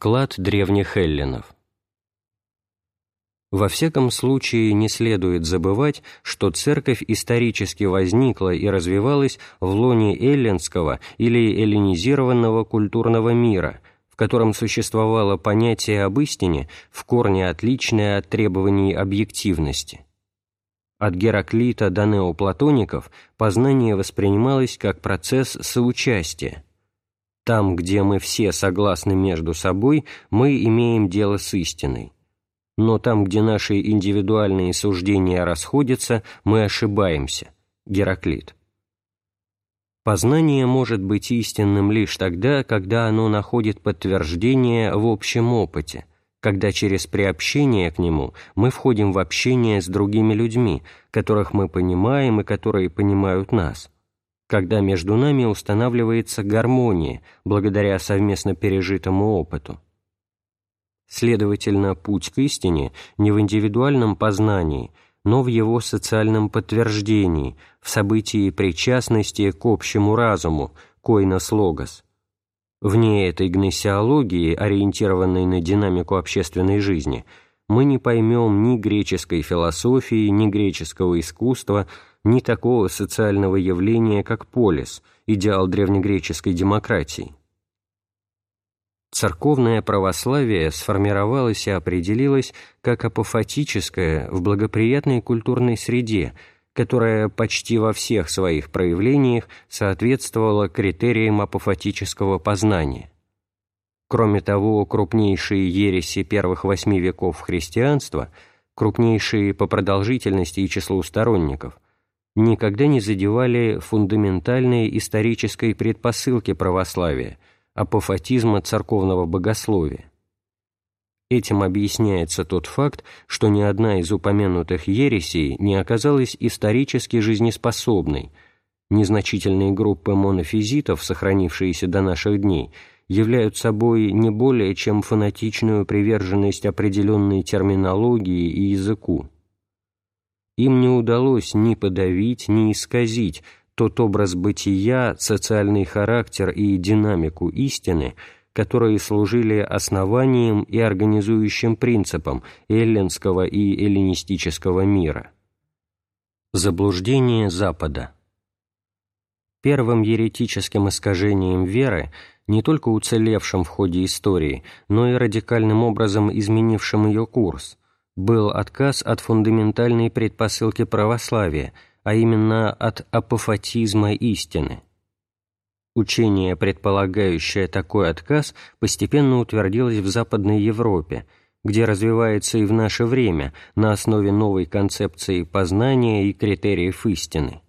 Вклад древних эллинов Во всяком случае не следует забывать, что церковь исторически возникла и развивалась в лоне эллинского или эллинизированного культурного мира, в котором существовало понятие об истине в корне отличное от требований объективности. От Гераклита до неоплатоников познание воспринималось как процесс соучастия. Там, где мы все согласны между собой, мы имеем дело с истиной. Но там, где наши индивидуальные суждения расходятся, мы ошибаемся. Гераклит. Познание может быть истинным лишь тогда, когда оно находит подтверждение в общем опыте, когда через приобщение к нему мы входим в общение с другими людьми, которых мы понимаем и которые понимают нас, когда между нами устанавливается гармония благодаря совместно пережитому опыту. Следовательно, путь к истине не в индивидуальном познании, но в его социальном подтверждении, в событии причастности к общему разуму, койнос логос – Вне этой гносеологии, ориентированной на динамику общественной жизни, мы не поймем ни греческой философии, ни греческого искусства, ни такого социального явления, как полис, идеал древнегреческой демократии. Церковное православие сформировалось и определилось как апофатическое в благоприятной культурной среде – которая почти во всех своих проявлениях соответствовала критериям апофатического познания. Кроме того, крупнейшие ереси первых восьми веков христианства, крупнейшие по продолжительности и числу сторонников, никогда не задевали фундаментальные исторической предпосылки православия, апофатизма церковного богословия. Этим объясняется тот факт, что ни одна из упомянутых ересей не оказалась исторически жизнеспособной. Незначительные группы монофизитов, сохранившиеся до наших дней, являются собой не более чем фанатичную приверженность определенной терминологии и языку. Им не удалось ни подавить, ни исказить тот образ бытия, социальный характер и динамику истины – которые служили основанием и организующим принципом эллинского и эллинистического мира. Заблуждение Запада Первым еретическим искажением веры, не только уцелевшим в ходе истории, но и радикальным образом изменившим ее курс, был отказ от фундаментальной предпосылки православия, а именно от апофатизма истины – Учение, предполагающее такой отказ, постепенно утвердилось в Западной Европе, где развивается и в наше время на основе новой концепции познания и критериев истины.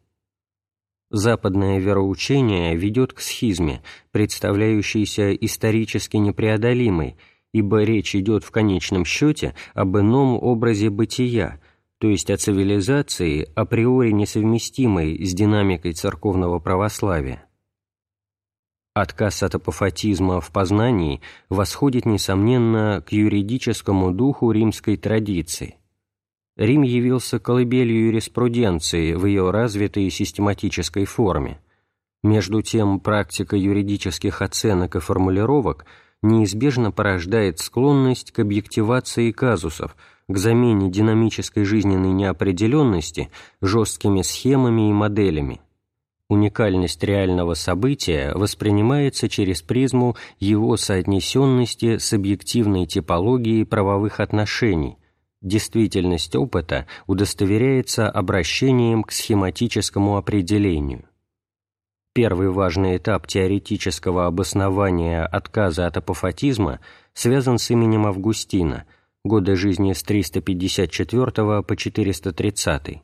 Западное вероучение ведет к схизме, представляющейся исторически непреодолимой, ибо речь идет в конечном счете об ином образе бытия, то есть о цивилизации, априори несовместимой с динамикой церковного православия. Отказ от апофатизма в познании восходит, несомненно, к юридическому духу римской традиции. Рим явился колыбелью юриспруденции в ее развитой систематической форме. Между тем, практика юридических оценок и формулировок неизбежно порождает склонность к объективации казусов, к замене динамической жизненной неопределенности жесткими схемами и моделями – уникальность реального события воспринимается через призму его соотнесенности с объективной типологией правовых отношений, действительность опыта удостоверяется обращением к схематическому определению. Первый важный этап теоретического обоснования отказа от апофатизма связан с именем Августина, годы жизни с 354 по 430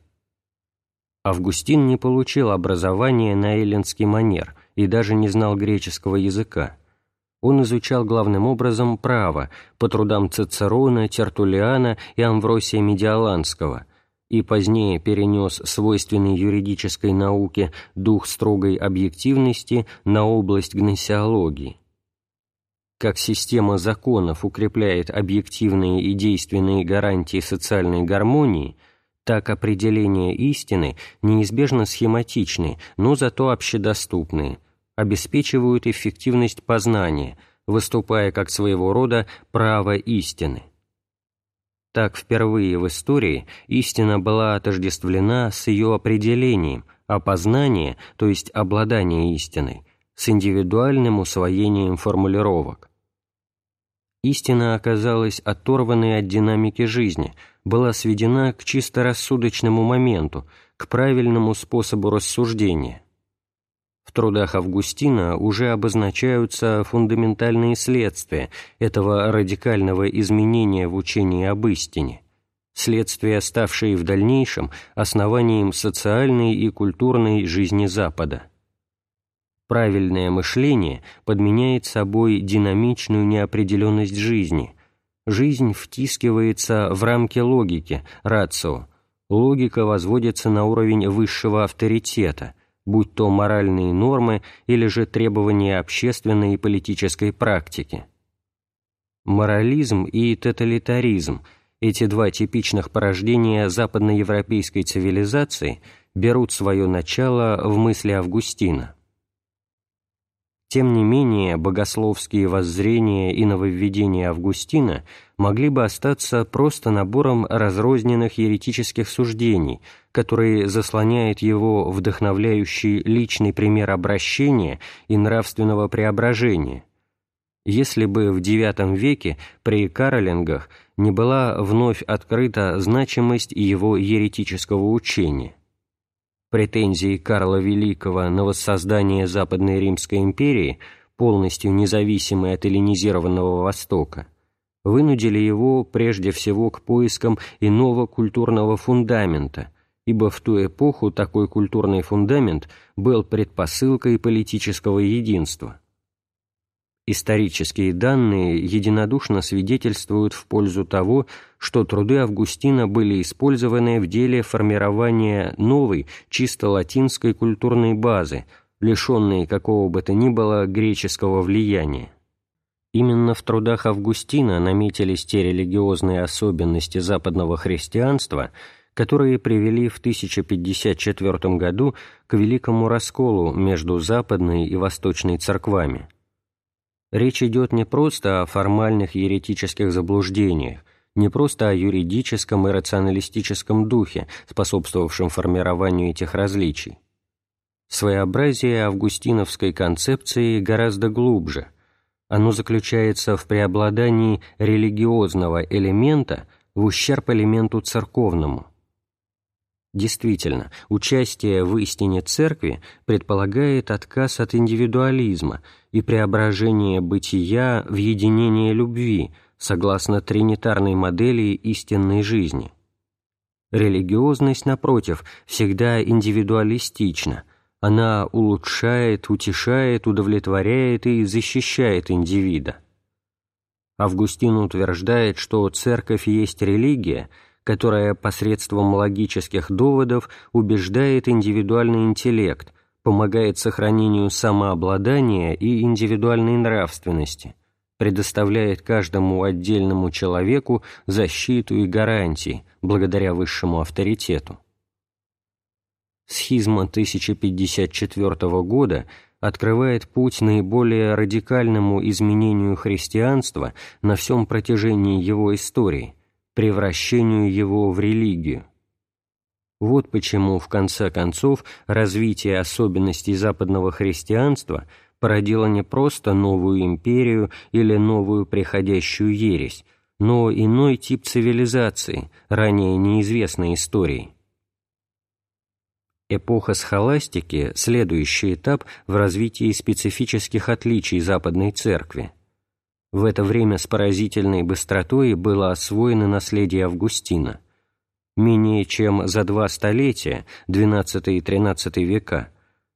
Августин не получил образования на эллинский манер и даже не знал греческого языка. Он изучал главным образом право по трудам Цицерона, Тертулиана и Амвросия Медиаланского и позднее перенес свойственный юридической науке дух строгой объективности на область гносеологии. Как система законов укрепляет объективные и действенные гарантии социальной гармонии – так определения истины неизбежно схематичны, но зато общедоступные, обеспечивают эффективность познания, выступая как своего рода право истины. Так впервые в истории истина была отождествлена с ее определением, а то есть обладание истиной, с индивидуальным усвоением формулировок. Истина оказалась оторванной от динамики жизни, была сведена к чисто рассудочному моменту, к правильному способу рассуждения. В трудах Августина уже обозначаются фундаментальные следствия этого радикального изменения в учении об истине, следствия, ставшие в дальнейшем основанием социальной и культурной жизни Запада. Правильное мышление подменяет собой динамичную неопределенность жизни. Жизнь втискивается в рамки логики, рацио. Логика возводится на уровень высшего авторитета, будь то моральные нормы или же требования общественной и политической практики. Морализм и тоталитаризм – эти два типичных порождения западноевропейской цивилизации берут свое начало в мысли Августина. Тем не менее, богословские воззрения и нововведения Августина могли бы остаться просто набором разрозненных еретических суждений, которые заслоняют его вдохновляющий личный пример обращения и нравственного преображения. Если бы в IX веке при Каролингах не была вновь открыта значимость его еретического учения претензии Карла Великого на воссоздание Западной Римской империи, полностью независимой от эллинизированного Востока, вынудили его прежде всего к поискам иного культурного фундамента, ибо в ту эпоху такой культурный фундамент был предпосылкой политического единства. Исторические данные единодушно свидетельствуют в пользу того, что труды Августина были использованы в деле формирования новой, чисто латинской культурной базы, лишенной какого бы то ни было греческого влияния. Именно в трудах Августина наметились те религиозные особенности западного христианства, которые привели в 1054 году к великому расколу между западной и восточной церквами. Речь идет не просто о формальных еретических заблуждениях, не просто о юридическом и рационалистическом духе, способствовавшем формированию этих различий. Своеобразие августиновской концепции гораздо глубже. Оно заключается в преобладании религиозного элемента в ущерб элементу церковному – Действительно, участие в истине Церкви предполагает отказ от индивидуализма и преображение бытия в единение любви, согласно тринитарной модели истинной жизни. Религиозность, напротив, всегда индивидуалистична. Она улучшает, утешает, удовлетворяет и защищает индивида. Августин утверждает, что Церковь есть религия – которая посредством логических доводов убеждает индивидуальный интеллект, помогает сохранению самообладания и индивидуальной нравственности, предоставляет каждому отдельному человеку защиту и гарантии благодаря высшему авторитету. Схизма 1054 года открывает путь наиболее радикальному изменению христианства на всем протяжении его истории, превращению его в религию. Вот почему, в конце концов, развитие особенностей западного христианства породило не просто новую империю или новую приходящую ересь, но иной тип цивилизации, ранее неизвестной истории. Эпоха схоластики – следующий этап в развитии специфических отличий Западной Церкви – в это время с поразительной быстротой было освоено наследие Августина. Менее чем за два столетия, XII и XIII века,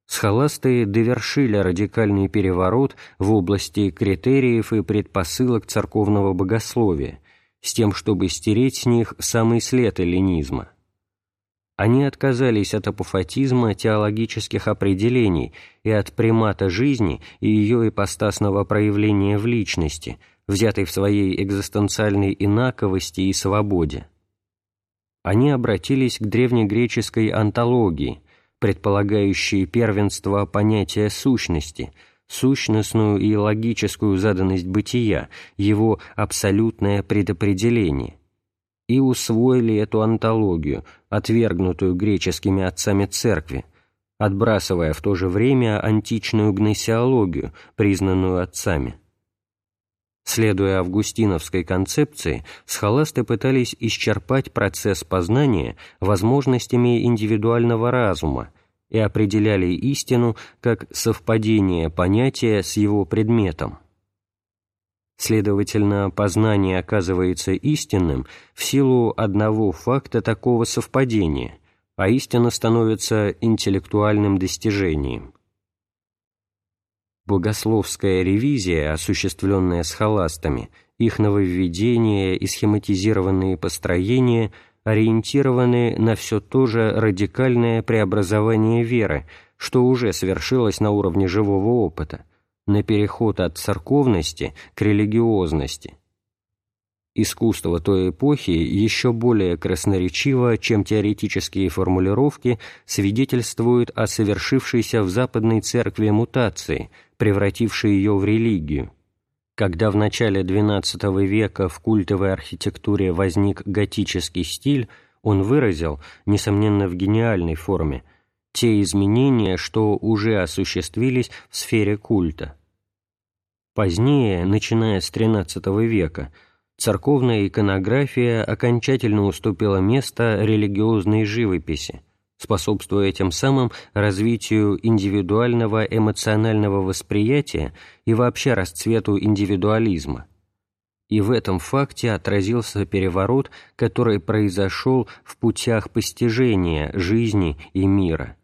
схоласты довершили радикальный переворот в области критериев и предпосылок церковного богословия, с тем, чтобы стереть с них самый след эллинизма. Они отказались от апофатизма теологических определений и от примата жизни и ее ипостасного проявления в личности, взятой в своей экзистенциальной инаковости и свободе. Они обратились к древнегреческой антологии, предполагающей первенство понятия сущности, сущностную и логическую заданность бытия, его абсолютное предопределение, и усвоили эту антологию, отвергнутую греческими отцами церкви, отбрасывая в то же время античную гносеологию, признанную отцами. Следуя августиновской концепции, схоласты пытались исчерпать процесс познания возможностями индивидуального разума и определяли истину как совпадение понятия с его предметом. Следовательно, познание оказывается истинным в силу одного факта такого совпадения, а истина становится интеллектуальным достижением. Богословская ревизия, осуществленная схоластами, их нововведения и схематизированные построения ориентированы на все то же радикальное преобразование веры, что уже свершилось на уровне живого опыта, на переход от церковности к религиозности. Искусство той эпохи еще более красноречиво, чем теоретические формулировки, свидетельствует о совершившейся в Западной Церкви мутации – превративший ее в религию. Когда в начале XII века в культовой архитектуре возник готический стиль, он выразил, несомненно в гениальной форме, те изменения, что уже осуществились в сфере культа. Позднее, начиная с XIII века, церковная иконография окончательно уступила место религиозной живописи – способствуя тем самым развитию индивидуального эмоционального восприятия и вообще расцвету индивидуализма. И в этом факте отразился переворот, который произошел в путях постижения жизни и мира.